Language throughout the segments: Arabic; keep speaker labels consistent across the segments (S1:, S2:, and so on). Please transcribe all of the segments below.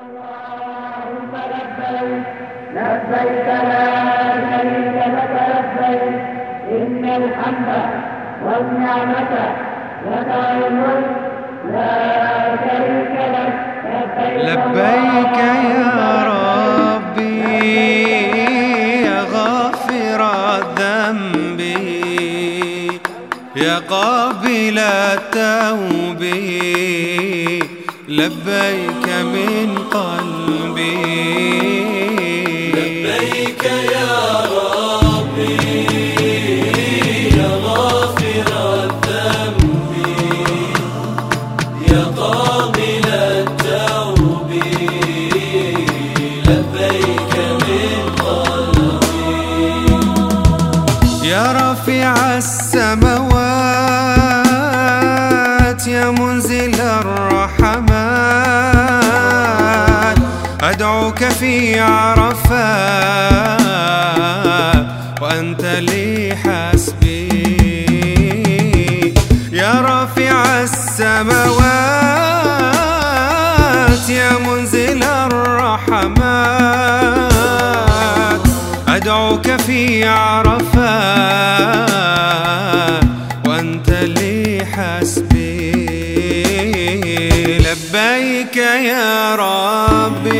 S1: اللهم لبيك لبيك لا شريك لك لبيك. إن الحمد والنعمة لك الملك لا شريك لك
S2: لبيك يا ربي يا غافر الذنب يا قابل التوب لبيك من قلبي.
S3: لبيك يا ربي يا غافر الذنب يا قابل التوب. لبيك من قلبي.
S2: يا رفيع السماوات. في عرفات وأنت لي حسبي يا رفيع السماوات يا منزل الرحمات. أدعوك في عرفات لبيك يا ربي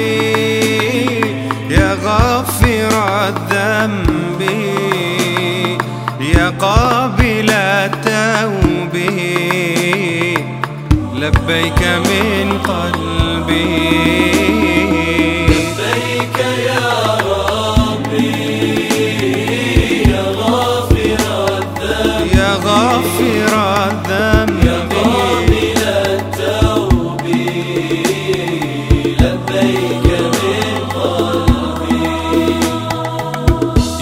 S2: يا غافر الذنب يا قابل التوب. لبيك من قلبي.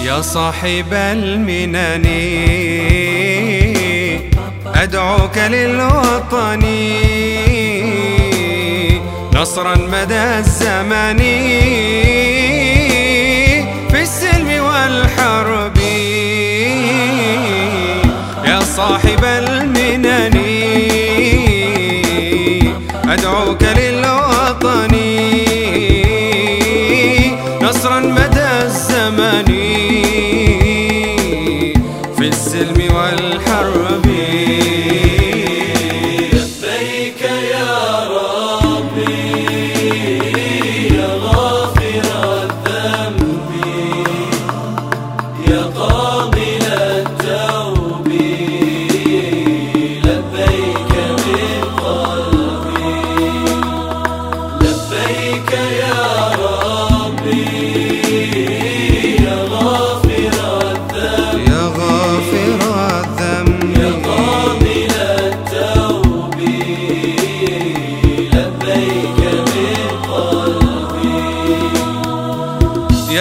S3: يا
S2: صاحب المنن. أدعوك للوطن. نصرا مدى الزمن. في السلم والحرب. يا صاحب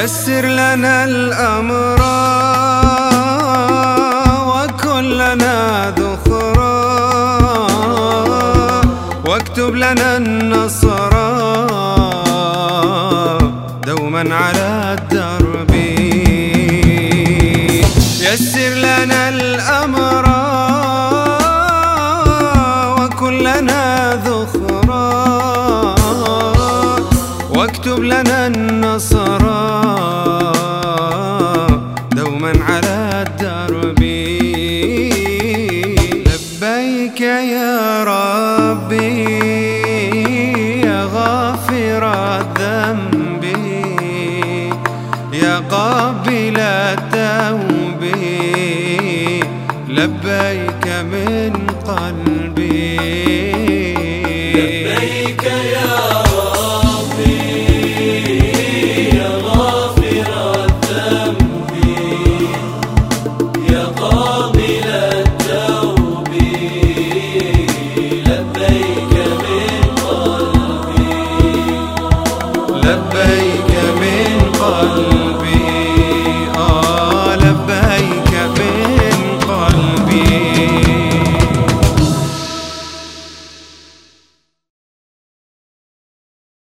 S2: يسر لنا الأمر وكلنا ذخرا واكتب لنا النصر دوما على الدرب. يسر لنا الأمر وكلنا ذخرا واكتب لنا النصر قابل التوب لبيك